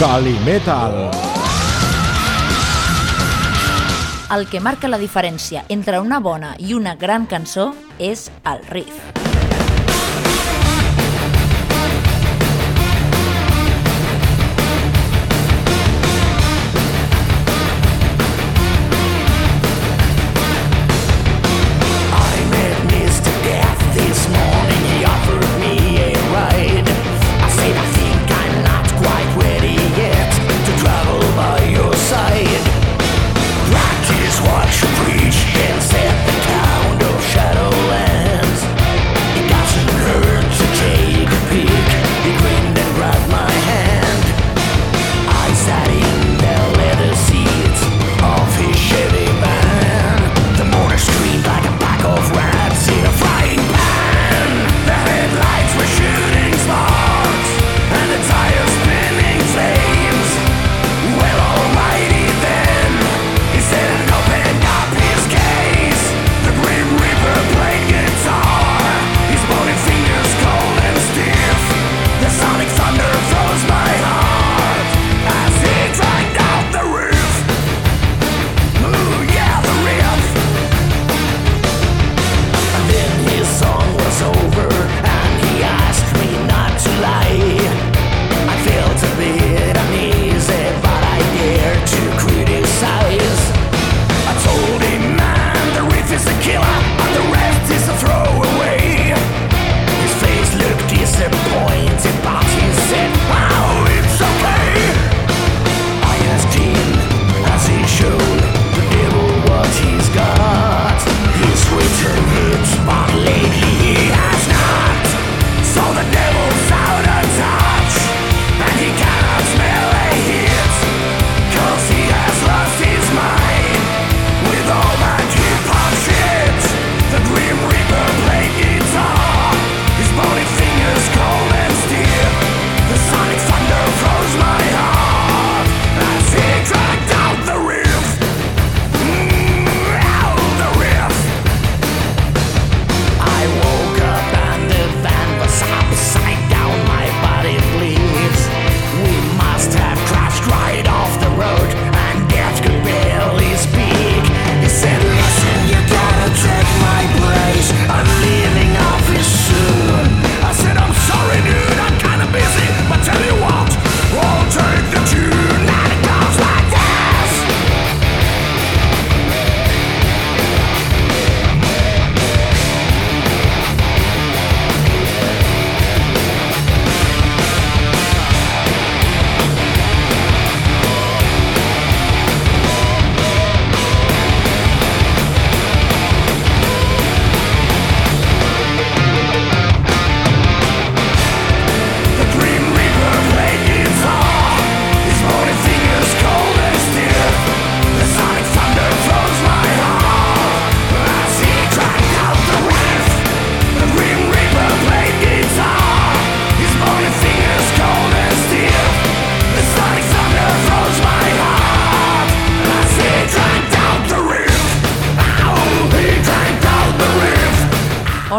Calimetal. El que marca la diferència entre una bona i una gran cançó és el riff.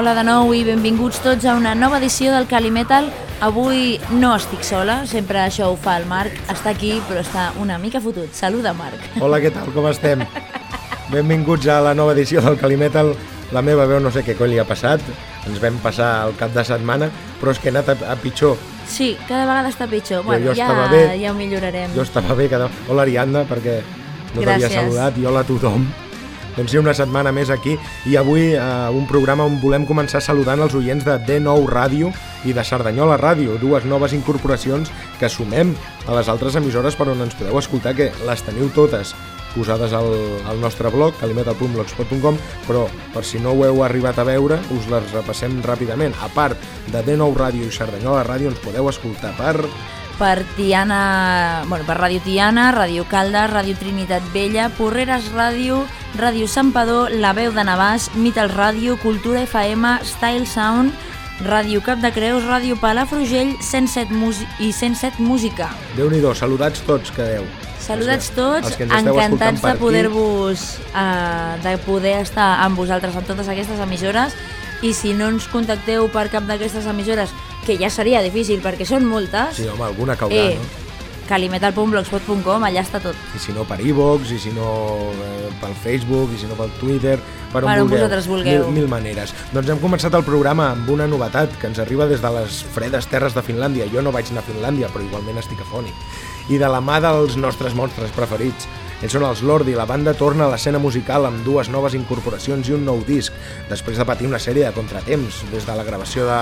Hola de nou i benvinguts tots a una nova edició del Calimetal. Avui no estic sola, sempre això ho fa el Marc. Està aquí, però està una mica fotut. Saluda, Marc. Hola, què tal? Com estem? Benvinguts a la nova edició del Calimetal. La meva veu no sé què coi li ha passat. Ens vam passar el cap de setmana, però és que he anat a, a pitjor. Sí, cada vegada està pitjor. Bueno, jo ja, bé. ja ho millorarem. Jo estava bé. Cada... Hola, Ariadna, perquè no t'havia saludat i hola a tothom. Doncs sí, una setmana més aquí i avui eh, un programa on volem començar saludant els oients de D9 Ràdio i de Cerdanyola Ràdio, dues noves incorporacions que sumem a les altres emissores per on ens podeu escoltar, que les teniu totes posades al, al nostre blog, calimetal.blogspot.com, però per si no ho heu arribat a veure, us les repassem ràpidament. A part de D9 Ràdio i Cerdanyola Ràdio, ens podeu escoltar per per Tiana, bueno, per Ràdio Tiana, Ràdio Caldes, Ràdio Trinitat Vella, Porreres Ràdio, Ràdio Santpedor, La Veu de Navàs, Mital Ràdio, Cultura FM, Style Sound, Ràdio Cap de Creus, Ràdio Palafrugell 107 Musi i 107 Música. déu nhi saludats tots que deu. Saludats tots, encantats de poder-vos eh, de poder estar amb vosaltres en totes aquestes emissores i si no ens contacteu per cap d'aquestes emissores, que ja seria difícil perquè són moltes, Sí, home, alguna caurà, eh, no? calimetal.blogspot.com, allà està tot. I si no per iVox, i si no eh, pel Facebook, i si no pel Twitter, per on, Per on vulgueu. vosaltres vulgueu. Mil, mil maneres. Doncs hem començat el programa amb una novetat que ens arriba des de les fredes terres de Finlàndia. Jo no vaig anar a Finlàndia, però igualment estic afònic. I de la mà dels nostres monstres preferits. Ells són els Lordi, la banda torna a l'escena musical amb dues noves incorporacions i un nou disc, després de patir una sèrie de contratemps des de la gravació de,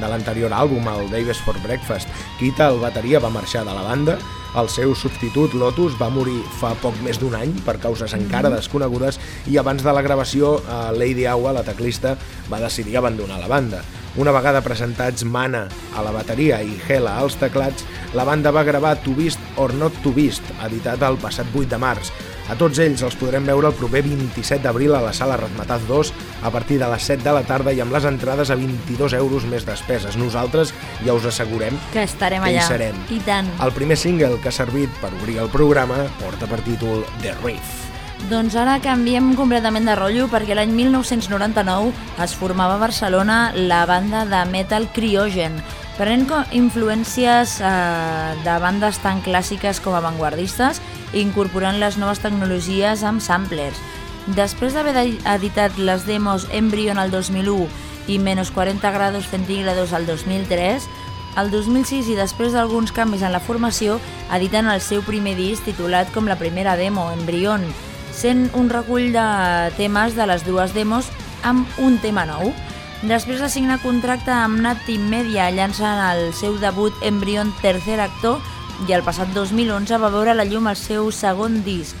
de l'anterior àlbum, el Davis for Breakfast. Kita, el bateria, va marxar de la banda, el seu substitut, Lotus, va morir fa poc més d'un any per causes encara desconegudes i abans de la gravació, eh, Lady Awa, la teclista, va decidir abandonar la banda. Una vegada presentats Mana a la bateria i Hela als teclats, la banda va gravar To Beast or Not To Beast, editat el passat 8 de març. A tots ells els podrem veure el proper 27 d'abril a la sala Ratmataz 2 a partir de les 7 de la tarda i amb les entrades a 22 euros més despeses. Nosaltres ja us assegurem Que estarem que hi allà. serem. I tant. El primer single que ha servit per obrir el programa porta per títol The Reef. Doncs ara canviem completament de rotllo perquè l'any 1999 es formava a Barcelona la banda de metal Cryogen, prenent influències eh, de bandes tan clàssiques com avantguardistes i incorporant les noves tecnologies amb samplers. Després d'haver editat les demos Embryon al 2001 i Menos 40 grados centígrados al 2003, el 2006 i després d'alguns canvis en la formació, editen el seu primer disc titulat com la primera demo, Embryon, sent un recull de temes de les dues demos amb un tema nou. Després de signar contracte amb Nat Team Media, llancen el seu debut Embryon Tercer Actor i el passat 2011 va veure la llum el seu segon disc,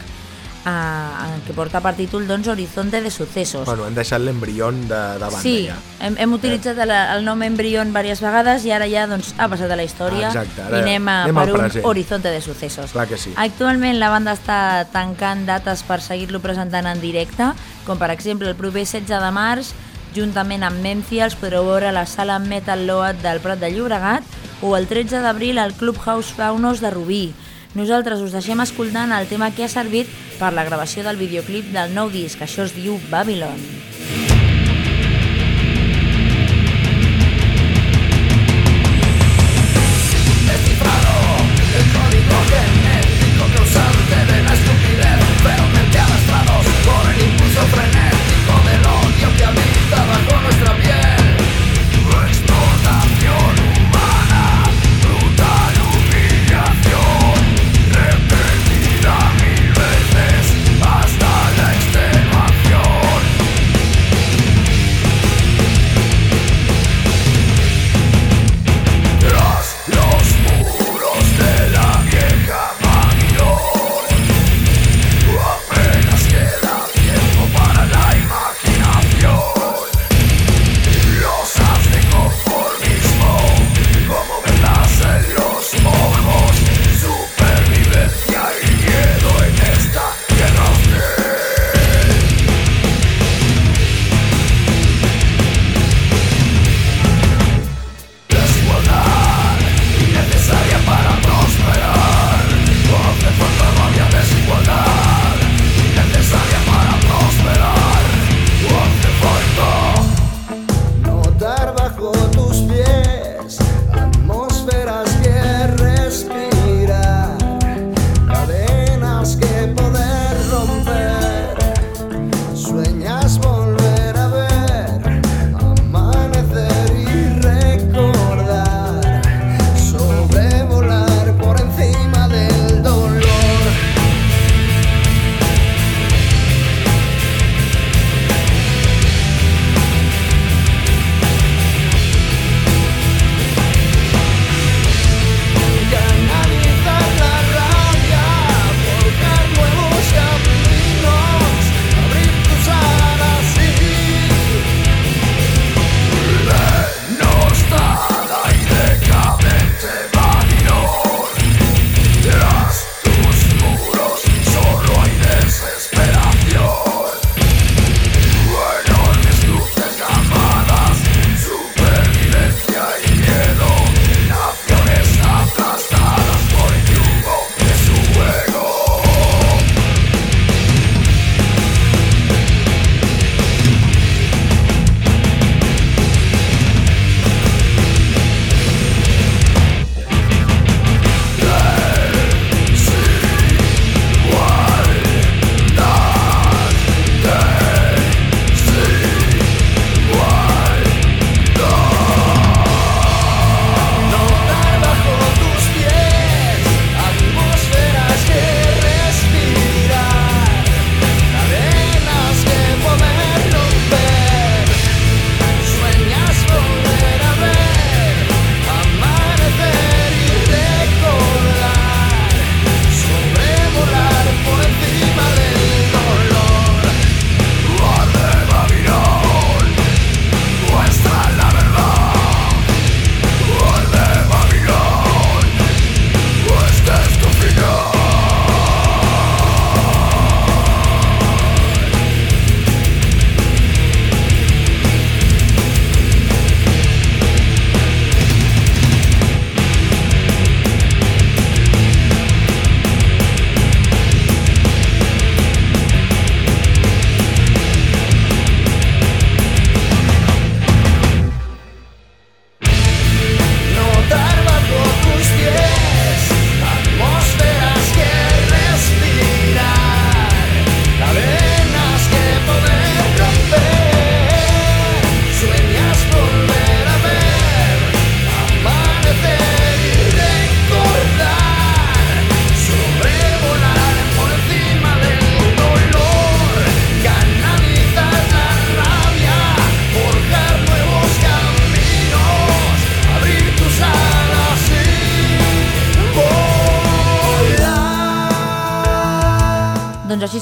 eh, que porta per títol doncs, Horizonte de Sucesos. Bueno, han deixat l'embrión de, de banda Sí, ja. hem, hem utilitzat el, el nom Embrión diverses vegades i ara ja doncs, ha passat a la història Exacte, ara i anem, a, anem per un present. horizonte de successos. Clar que sí. Actualment la banda està tancant dates per seguir-lo presentant en directe, com per exemple el proper 16 de març, juntament amb Mencia, els podreu veure a la sala Metal Load del Prat de Llobregat o el 13 d'abril al Clubhouse Faunos de Rubí. Nosaltres us deixem escoltant el tema que ha servit per la gravació del videoclip del nou disc, això es diu Babylon.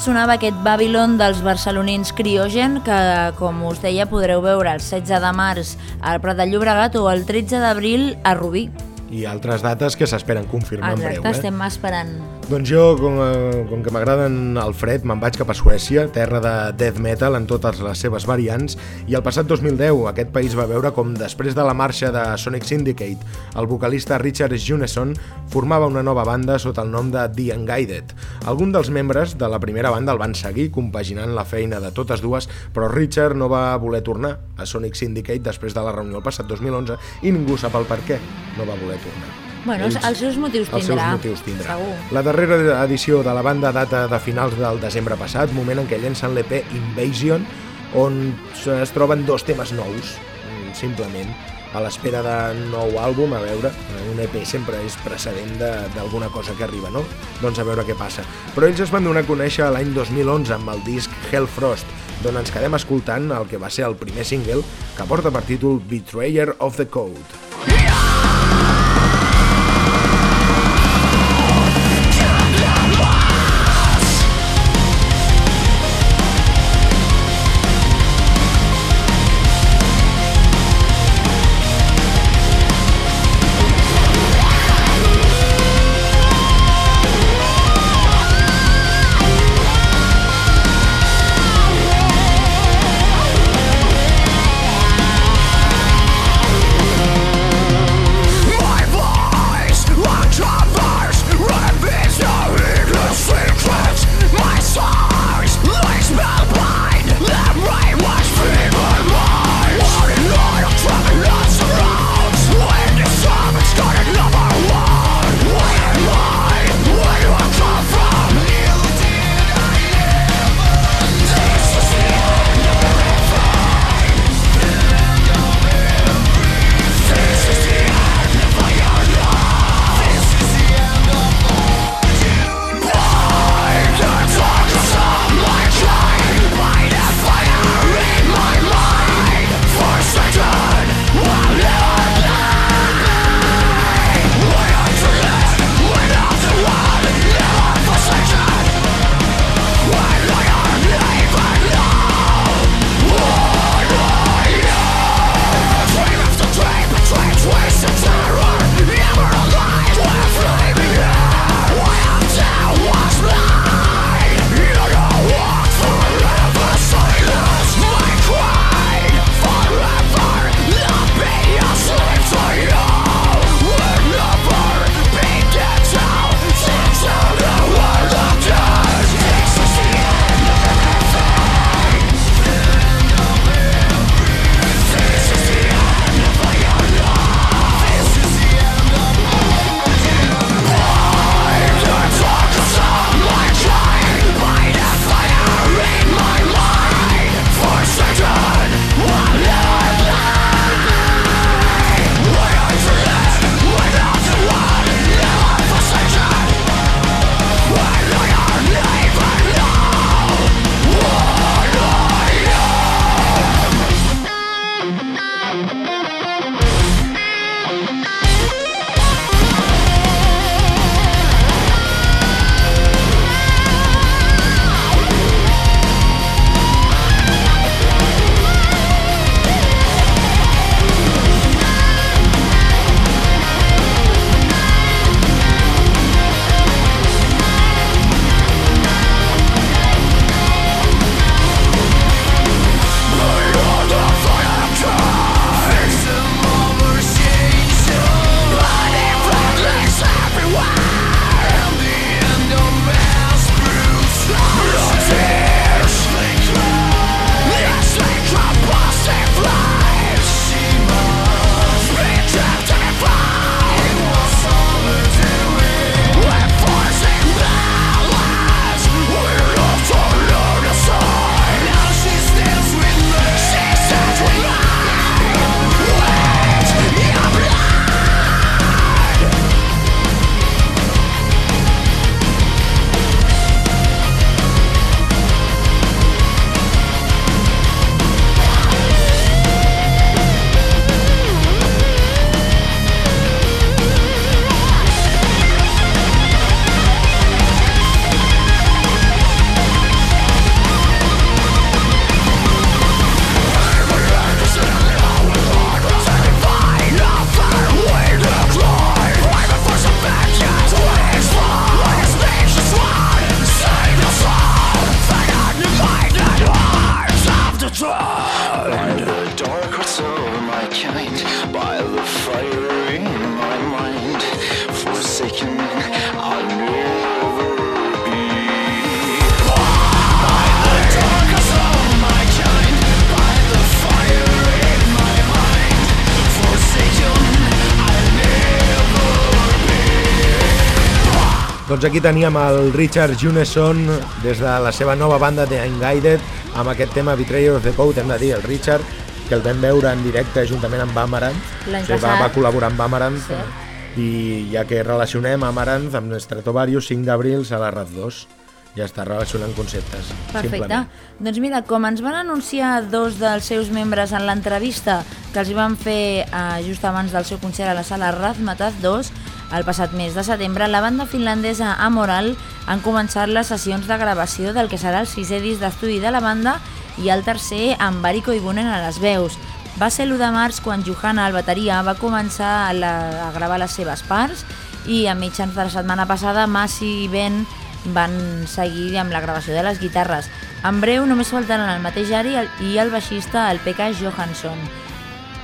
Sonava aquest Babylon dels barcelonins Criogen, que, com us deia, podreu veure el 16 de març al Prat de Llobregat o el 13 d'abril a Rubí. I altres dates que s'esperen confirmar Exacte, en breu. Eh? estem esperant. Doncs jo, com, eh, com que m'agraden el fred, me'n vaig cap a Suècia, terra de death metal en totes les seves variants, i el passat 2010 aquest país va veure com després de la marxa de Sonic Syndicate, el vocalista Richard Juneson formava una nova banda sota el nom de The Unguided. Alguns dels membres de la primera banda el van seguir, compaginant la feina de totes dues, però Richard no va voler tornar a Sonic Syndicate després de la reunió el passat 2011 i ningú sap el per què no va voler tornar. Bueno, Ells- els seus motius els tindrà. seus motius tindrà. Segur. La darrera edició de la banda data de finals del desembre passat, moment en què llencen l'EP Invasion, on es troben dos temes nous, mm, simplement, a l'espera de nou àlbum, a veure, eh, un EP sempre és precedent de- d'alguna cosa que arriba, no? Doncs a veure què passa. Però ells es van donar a conèixer l'any 2011 amb el disc Hellfrost, d'on ens quedem escoltant el que va ser el primer single, que porta per títol Betrayer of the Code. Aquí teníem el Richard Juneson des de la seva nova banda The Unguided amb aquest tema Betrayer of the Code, hem de dir, el Richard, que el vam veure en directe juntament amb Amaranth. Sigui, va, va col·laborar amb Amaranth Sí. i ja que relacionem Amaranth amb Stratovarius 5 d'abril a la RAD 2 ja està relacionant conceptes Perfecte. simplement. Doncs mira, com ens van anunciar dos dels seus membres en l'entrevista que els hi van fer eh, just abans del seu concert a la sala Razmataz 2, el passat mes de setembre, la banda finlandesa Amoral han començat les sessions de gravació del que serà el sisè disc d'estudi de la banda i el tercer amb Bariko Ibunen a les veus. Va ser l'1 de març quan Johanna, el bateria, va començar a, la, a gravar les seves parts i a mitjans de la setmana passada Massi i Ben van seguir amb la gravació de les guitarres. En breu només faltaran el mateix Ari i el- baixista, el Pekka Johansson.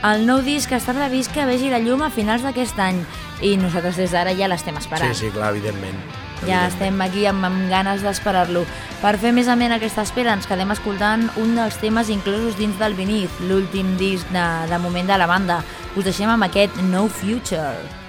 El nou disc està previst que vegi la llum a finals d'aquest any i nosaltres des d'ara ja l'estem esperant. Sí, sí, clar, evidentment. Ja estem aquí amb, amb ganes d'esperar-lo. Per fer més amena aquesta espera ens quedem escoltant un dels temes inclosos dins del Beneath, l'últim disc de, de moment de la banda. Us deixem amb aquest No Future.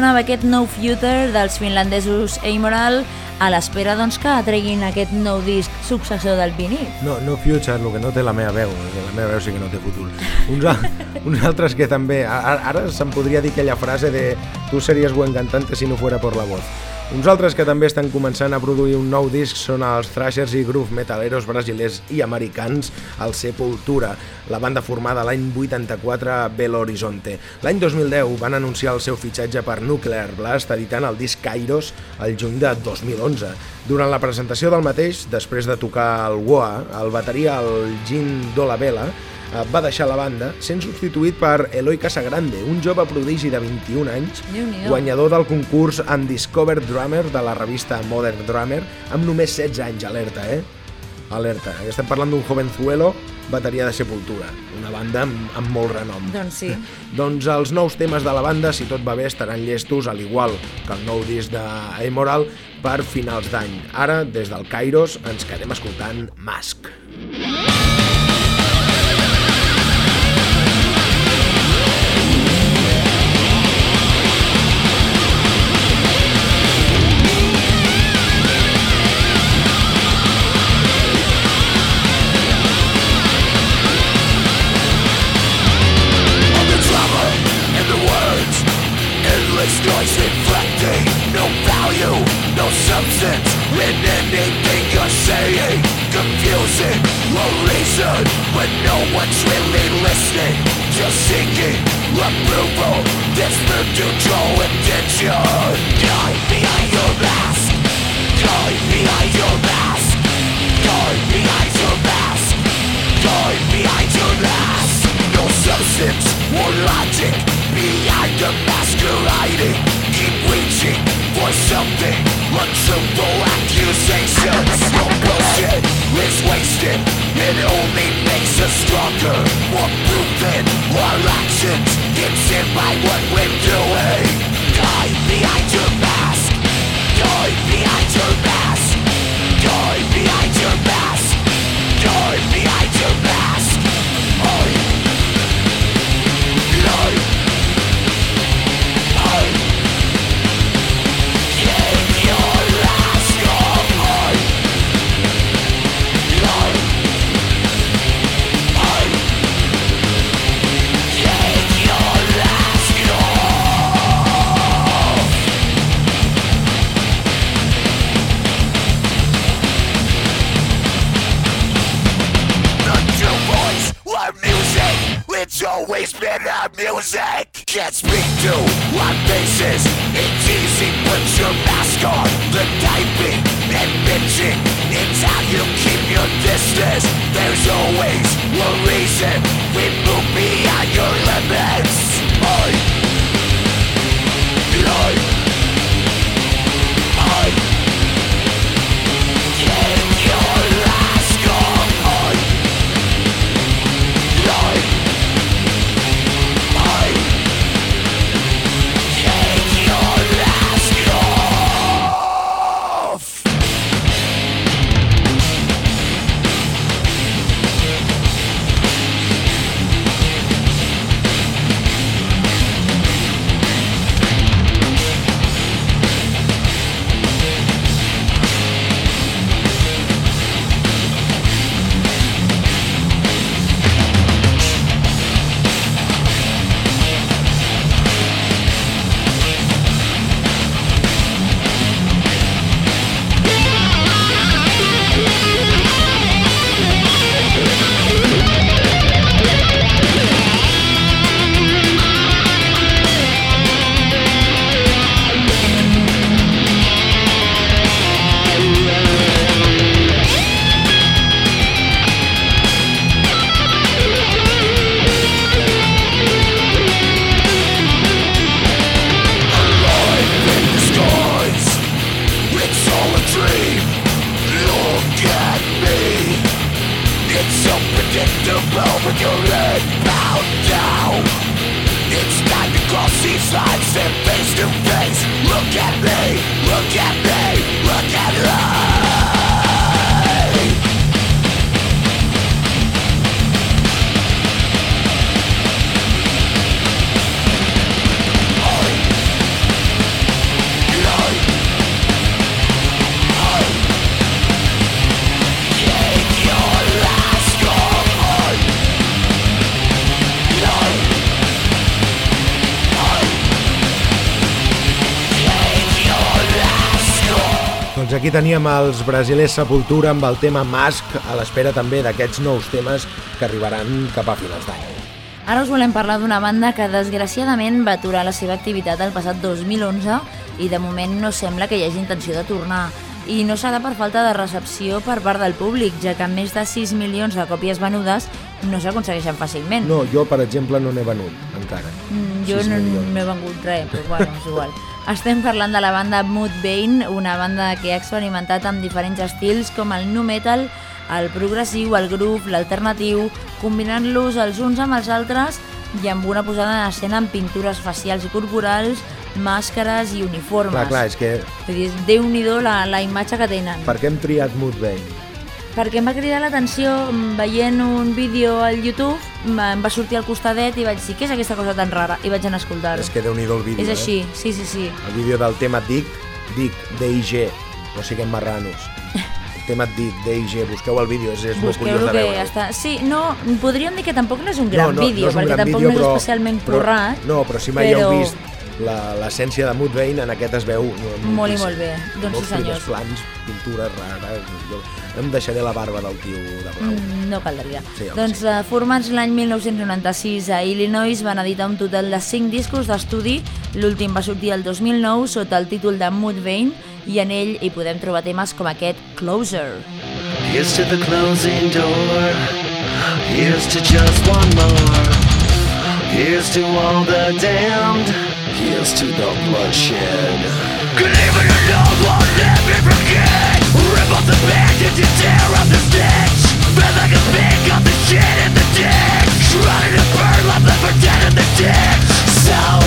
Sonava aquest No Future dels finlandesos Amoral a l'espera doncs, que treguin aquest nou disc successor del vinil. No, no Future, el que no té la meva veu, la meva veu sí que no té futur. Uns, a, uns altres que també, ara, ara podria dir aquella frase de tu series buen cantante si no fuera por la voz. Uns altres que també estan començant a produir un nou disc són els thrashers i groove metaleros brasilers i americans, el Sepultura, la banda formada l'any 84 a Belo Horizonte. L'any 2010 van anunciar el seu fitxatge per Nuclear Blast editant el disc Kairos el juny de 2011. Durant la presentació del mateix, després de tocar el WOA, el bateria el Gin Dolabella va deixar la banda sent substituït per Eloi Casagrande, un jove prodigi de 21 anys, guanyador del concurs Undiscovered Drummer de la revista Modern Drummer, amb només 16 anys, alerta, eh? Alerta, estem parlant d'un jovenzuelo bateria de Sepultura, una banda amb, amb molt renom. Doncs sí. Doncs els nous temes de la banda, si tot va bé, estaran llestos, al igual que el nou disc d'Amoral, per finals d'any. Ara, des del Kairos, ens quedem escoltant Mask. of no substance In anything you're saying Confusing a reason. But no one's really listening Just seeking approval. To draw attention. Hide behind your mask Hide behind your mask Hide behind your mask Hide behind your mask No substance or logic. Behind the masquerading Keep reaching for something Untruthful accusations No bullshit is wasted It only makes us stronger More than our actions It's in by what we're doing Hide behind your mask Hide behind your mask Hide behind your mask Hide behind your mask Hide music Can't speak to our faces. It's easy, put your mask on. The typing and bitching It's how you keep your distance. There's always Doncs aquí teníem els brasilers Sepultura amb el tema Mask, a l'espera també d'aquests nous temes que arribaran cap a finals d'any. Ara us volem parlar d'una banda que desgraciadament va aturar la seva activitat el passat 2011 i de moment no sembla que hi hagi intenció de tornar. I no serà per falta de recepció per part del públic, ja que més de 6 milions de còpies venudes no s'aconsegueixen fàcilment. No, jo, per exemple, no n'he venut, encara. Mm, jo no, milions. no he vengut res, però bueno, és igual. Estem parlant de la banda Mudvayne, una banda que ha experimentat amb diferents estils com el nu metal, el progressiu, el groove, l'alternatiu, combinant-los els uns amb els altres i amb una posada en escena amb pintures facials i corporals, màscares i uniformes. Clar, clar, és que Déu-n'hi-do la, la imatge que tenen. per què hem triat Mudvayne? Perquè em va cridar l'atenció mm, veient un vídeo al YouTube, m- em va sortir al costadet i vaig dir, què és aquesta cosa tan rara? I vaig anar a escoltar-ho. És que déu-n'hi-do el vídeo, És eh? així, sí, sí, sí. El vídeo del tema DIC, DIC, D-I-G, no siguem marranos. El tema DIC, D-I-G, busqueu el vídeo, és, és molt curiós de veure. està... Sí, no, podríem dir que tampoc no és un gran vídeo, és un perquè gran tampoc vídeo, no és especialment però- currat. No, però si mai però- heu vist l'essència de Mudvayne, en aquest es veu Molt i molt bé. Doncs sí, senyors. plans, pintures rares... Jo em deixaré la barba del tio de blau. Mm, No caldria. Sí, home, doncs eh, formats l'any 1996 a Illinois van editar un total de 5 discos d'estudi. L'últim va sortir el 2009 sota el títol de Mudvayne i en ell hi podem trobar temes com aquest Closer. Here's to the closing door. Here's to just one more. Here's to all the damned. Here's to the bloodshed. Could even know what never forget. Rip off the bandage and tear up the stitch. Feel like a pick up the shit in the ditch. Running to burn like the for dead in the ditch. So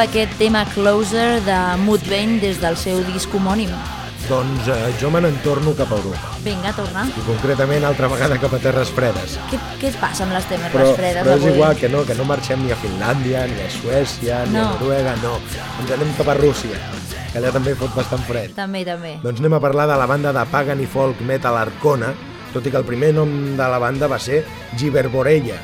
sonava aquest tema Closer de Mudvayne des del seu disc homònim. Doncs eh, jo me n'entorno cap a Europa. Vinga, torna. I concretament altra vegada cap a terres fredes. Què, què et passa amb les temes Però, fredes però és avui? igual que no, que no marxem ni a Finlàndia, ni a Suècia, ni a No. Noruega, no. Ens anem cap a Rússia, que allà també fot bastant fred. També, també. Doncs anem a parlar de la banda de Pagan i Folk Metal Arcona, tot i que el primer nom de la banda va ser Giverborella.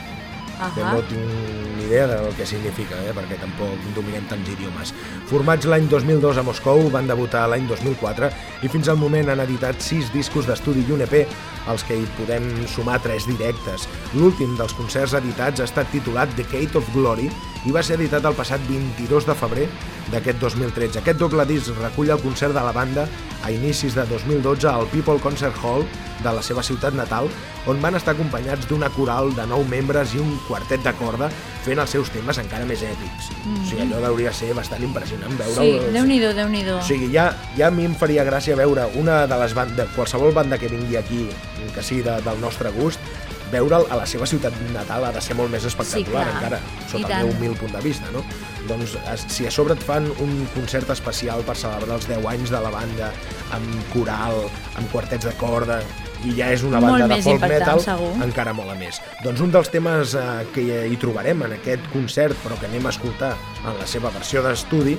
que Ahà. no tinc idea del que significa, eh, perquè tampoc dominem tants idiomes. Formats l'any 2002 a Moscou, van debutar l'any 2004 i fins al moment han editat sis discos d'estudi i un EP, als que hi podem sumar tres directes. L'últim dels concerts editats ha estat titulat The Gate of Glory i va ser editat el passat 22 de febrer d'aquest 2013. Aquest doble disc recull el concert de la banda a inicis de 2012 al People Concert Hall de la seva ciutat natal, on van estar acompanyats d'una coral de nou membres i un quartet de corda fent els seus temes encara més èpics. O sigui, allò hauria ser bastant impressionant Sí, veure-ho. déu-n'hi-do, déu-n'hi-do. O sigui, ja, ja a mi em faria gràcia veure una de les bandes, qualsevol banda que vingui aquí, que sigui de, del nostre gust, veure'l a la seva ciutat natal ha de ser molt més espectacular Sí, clar. encara, sota el meu humil punt de vista, no? Doncs si a sobre et fan un concert especial per celebrar els 10 anys de la banda, amb coral, amb quartets de corda, i ja és una banda de folk metal, segur. encara molt a més. Doncs un dels temes eh, que hi trobarem en aquest concert, però que anem a escoltar en la seva versió d'estudi,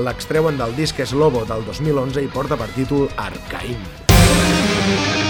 l'extreuen del disc Lobo del 2011 i porta per títol Arcaim. Rozprostować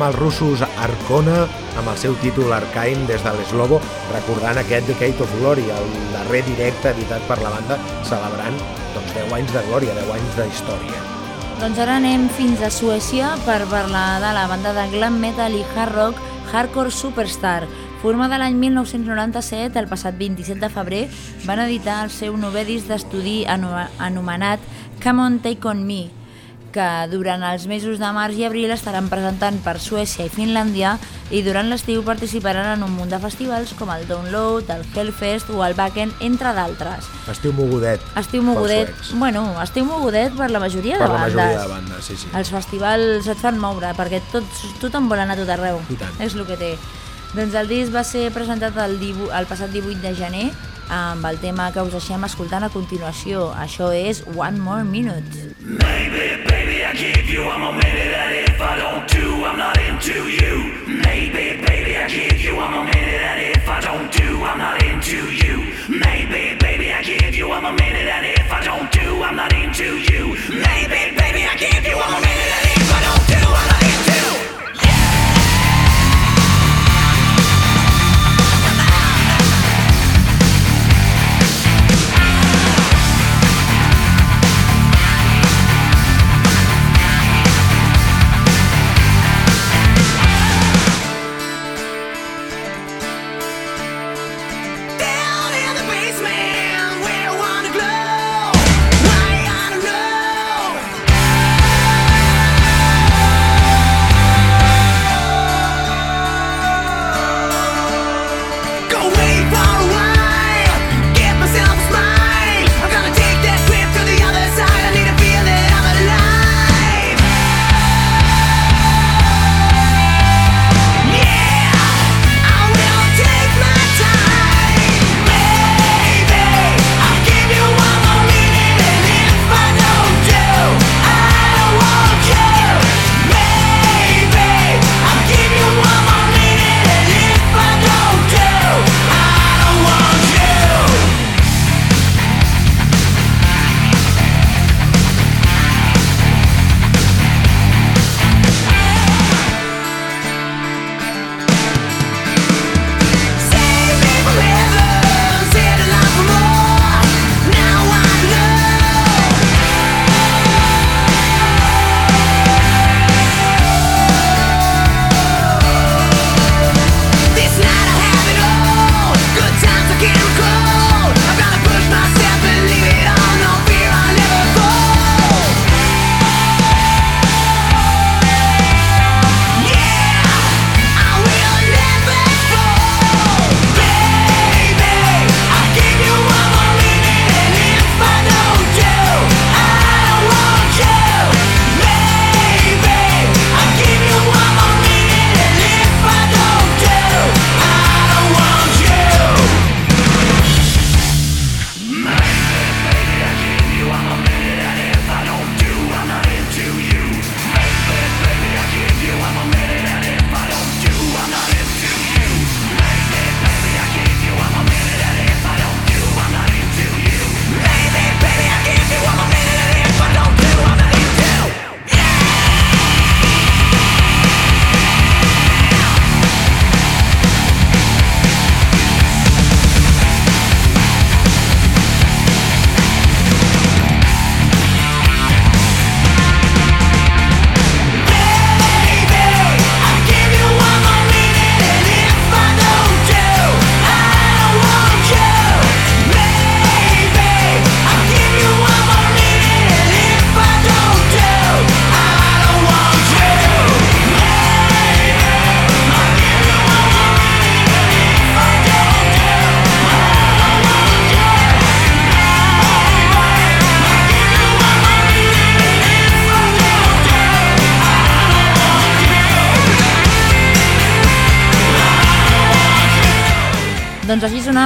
Teníem els russos Arcona amb el seu títol Arcaim des de l'Eslobo, recordant aquest Decade of Glory, el darrer directe editat per la banda, celebrant doncs, 10 anys de glòria, 10 anys d'història. Doncs ara anem fins a Suècia per parlar de la banda de glam metal i hard rock Hardcore Superstar. Formada l'any 1997, el passat 27 de febrer, van editar el seu novè disc d'estudi ano- anomenat Come On Take On Me, que durant els mesos de març i abril estaran presentant per Suècia i Finlàndia i durant l'estiu participaran en un munt de festivals com el Download, el Hellfest o el Backend, entre d'altres. Estiu mogudet. Estiu mogudet, bueno, estiu mogudet per la majoria Per de la bandes. majoria de bandes, sí, sí. Els festivals et fan moure, perquè tots, tothom vol anar a tot arreu. I tant. És el que té. Doncs el disc va ser presentat el, el passat 18 de gener amb el tema que us deixem escoltant a continuació. Això és One More Minute. Baby, I give you one more minute, and if I don't do, I'm not into you. Maybe, baby, I give you one more minute, and if I don't do, I'm not into you. Maybe, baby, I give you one more minute, and if I don't do, I'm not into you. Maybe, baby, I give you one more minute,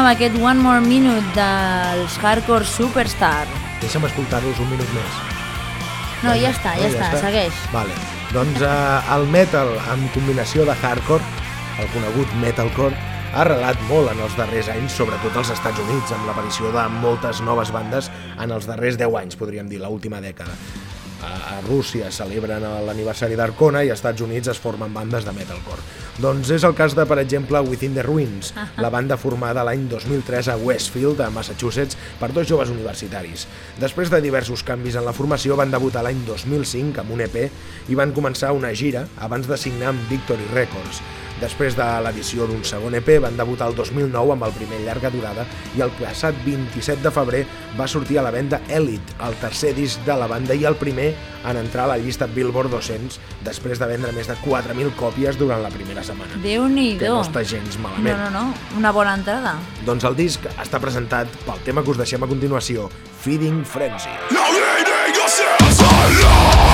Sonava aquest One More Minute dels Hardcore Superstar. Deixa'm escoltar-los un minut més. No, ja està, ja, està, segueix. Vale. Doncs eh, el metal amb combinació de hardcore, el conegut metalcore, ha arrelat molt en els darrers anys, sobretot als Estats Units, amb l'aparició de moltes noves bandes en els darrers 10 anys, podríem dir, l'última dècada. A Rússia celebren l'aniversari d'Arcona i als Estats Units es formen bandes de metalcore. Doncs és el cas de, per exemple, Within the Ruins, la banda formada l'any 2003 a Westfield, a Massachusetts, per dos joves universitaris. Després de diversos canvis en la formació, van debutar l'any 2005 amb un EP i van començar una gira abans de signar amb Victory Records. Després de l'edició d'un segon EP, van debutar el 2009 amb el primer llarga durada i el passat 27 de febrer va sortir a la venda Elite, el tercer disc de la banda i el primer en entrar a la llista Billboard 200 després de vendre més de 4.000 còpies durant la primera setmana. Déu-n'hi-do. Que no està gens No, malament. no, no, una bona entrada. Doncs el disc està presentat pel tema que us deixem a continuació, Feeding Frenzy. Now leading yourselves alive It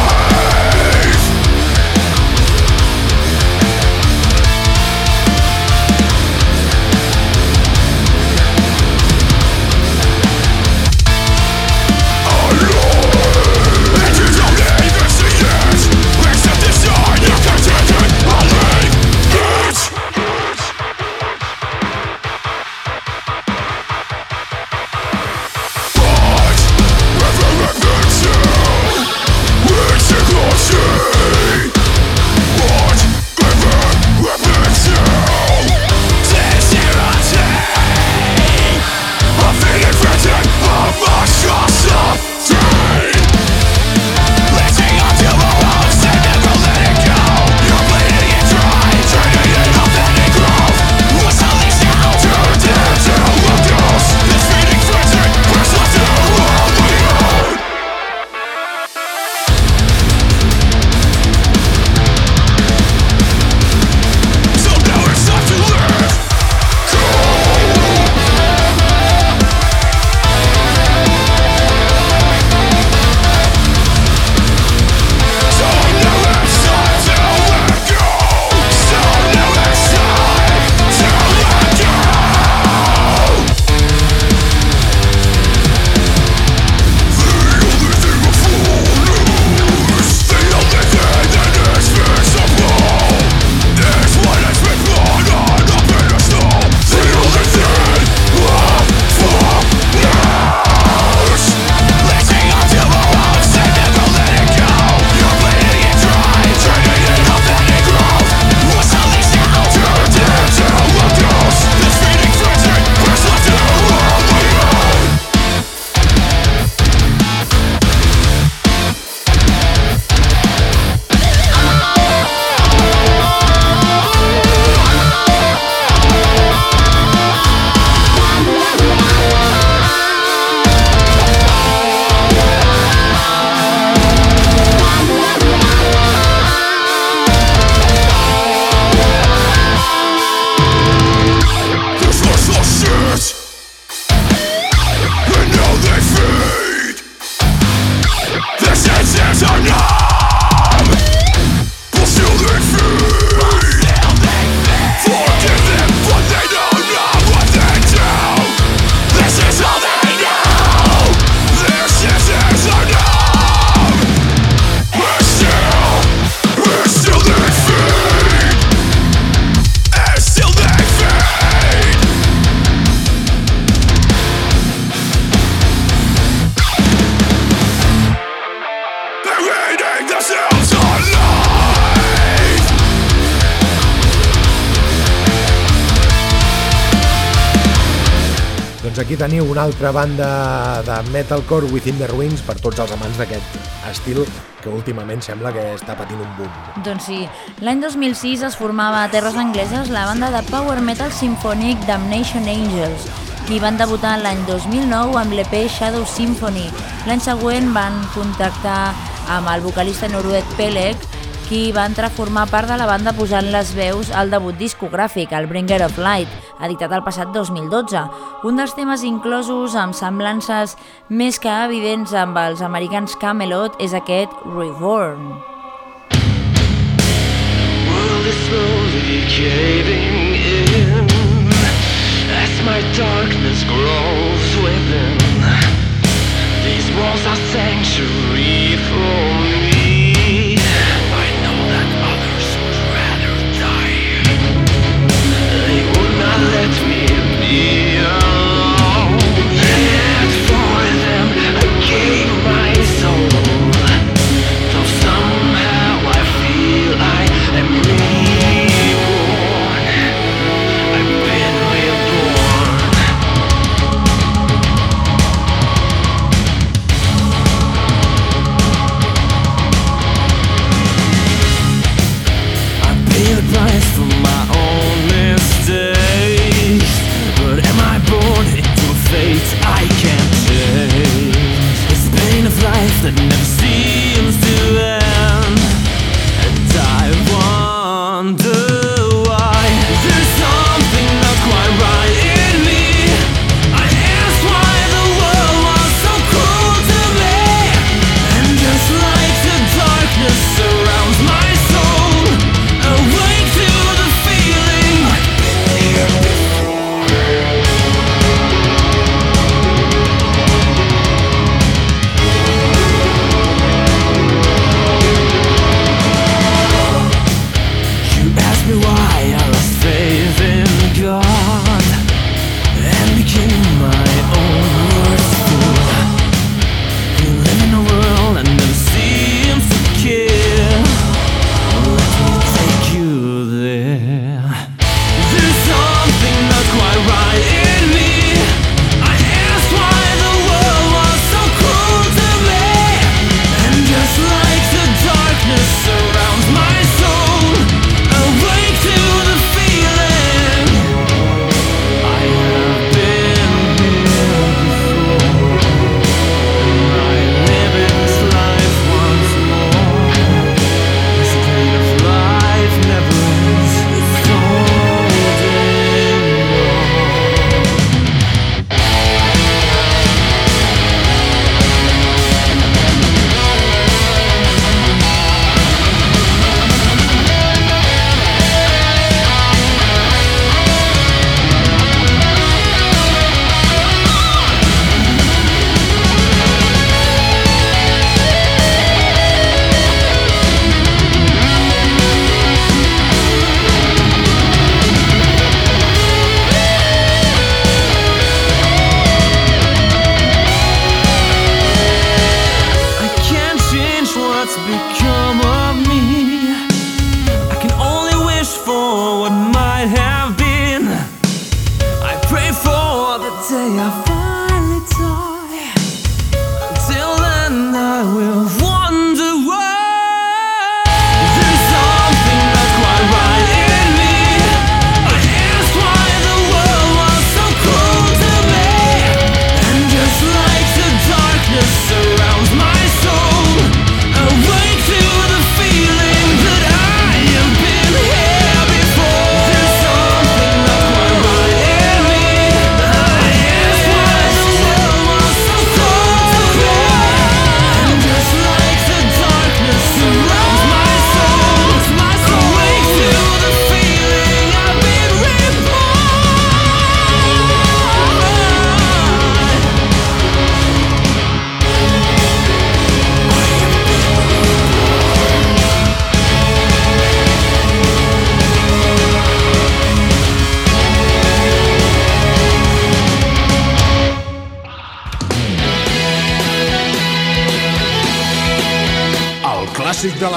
una altra banda de metalcore Within the Ruins per tots els amants d'aquest estil que últimament sembla que està patint un boom. Doncs sí, l'any 2006 es formava a Terres Angleses la banda de power metal sinfònic Damnation Angels, qui van debutar l'any 2009 amb l'EP Shadow Symphony. L'any següent van contactar amb el vocalista noruec Peleg, qui va entrar a formar part de la banda posant les veus al debut discogràfic, el Bringer of Light, editat el passat 2012. Un dels temes inclosos amb semblances més que evidents amb els americans Camelot és aquest Reborn. caving in as my darkness grows within. These walls are sanctuary for me.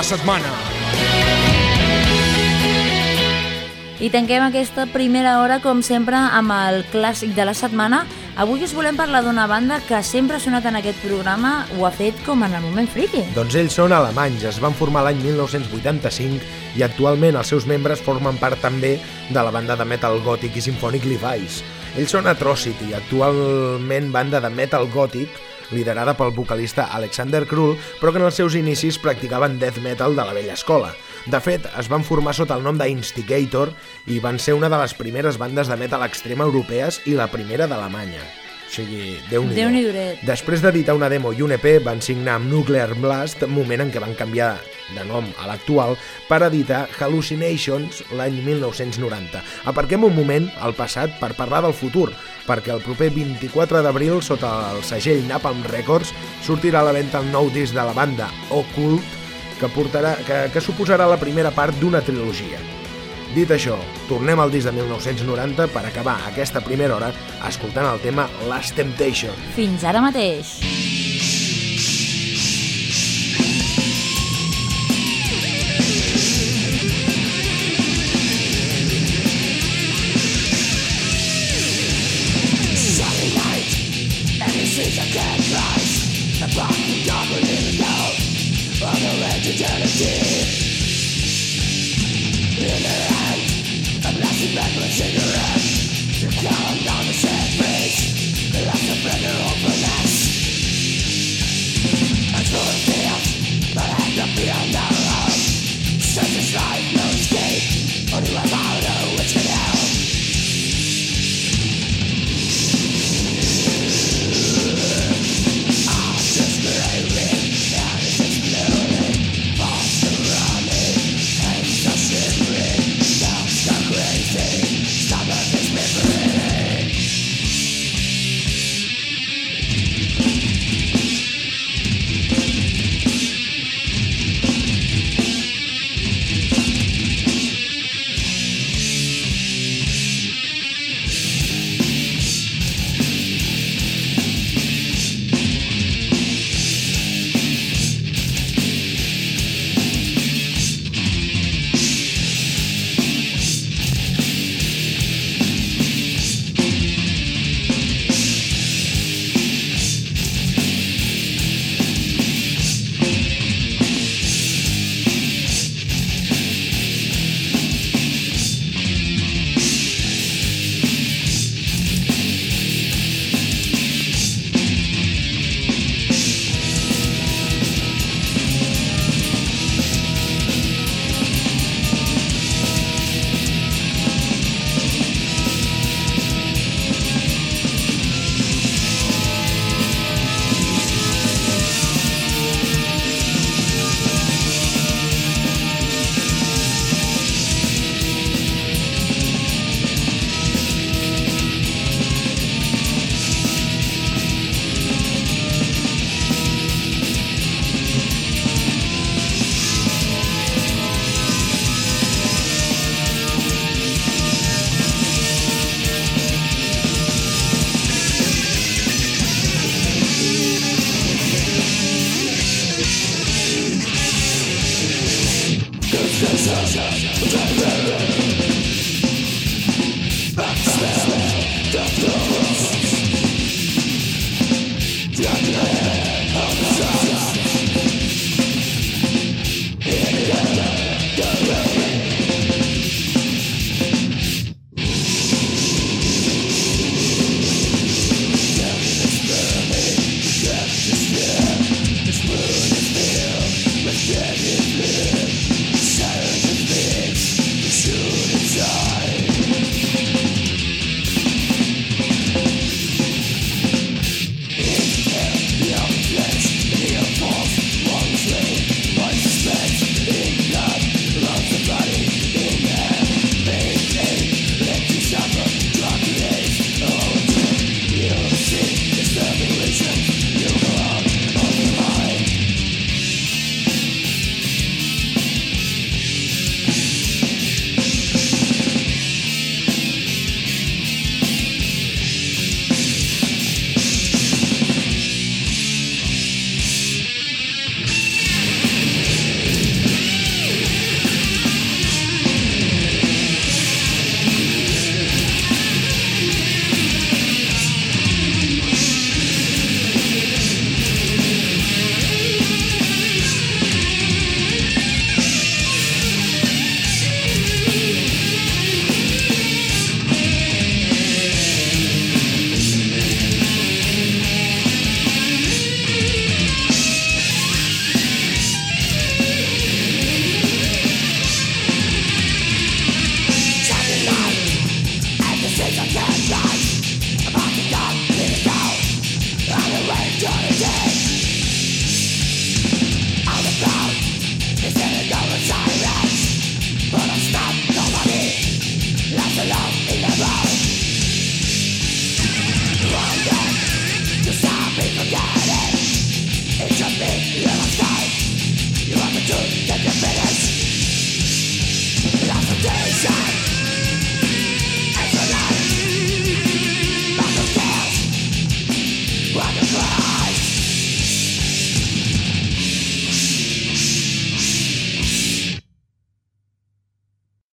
La setmana. I tanquem aquesta primera hora, com sempre, amb el clàssic de la setmana. Avui us volem parlar d'una banda que sempre ha sonat en aquest programa, ho ha fet com en el moment friki. Doncs ells són alemanys, es van formar l'any 1985 i actualment els seus membres formen part també de la banda de metal gòtic i sinfònic Levi's. Ells són Atrocity, actualment banda de metal gòtic liderada pel vocalista Alexander Krull, però que en els seus inicis practicaven death metal de la vella escola. De fet, es van formar sota el nom d'Instigator i van ser una de les primeres bandes de metal extrema europees i la primera d'Alemanya. Sigui, déu nhi Déu-n'hi-do. Després d'editar una demo i un EP, van signar amb Nuclear Blast, moment en què van canviar de nom a l'actual, per editar Hallucinations l'any 1990. Aparquem un moment al passat per parlar del futur, perquè el proper 24 d'abril, sota el segell Napalm Records, sortirà a la venda el nou disc de la banda Occult, que, portarà, que, que suposarà la primera part d'una trilogia. Dit això, tornem al disc de 1990 per acabar aquesta primera hora escoltant el tema Last Temptation. Fins ara mateix. This moon is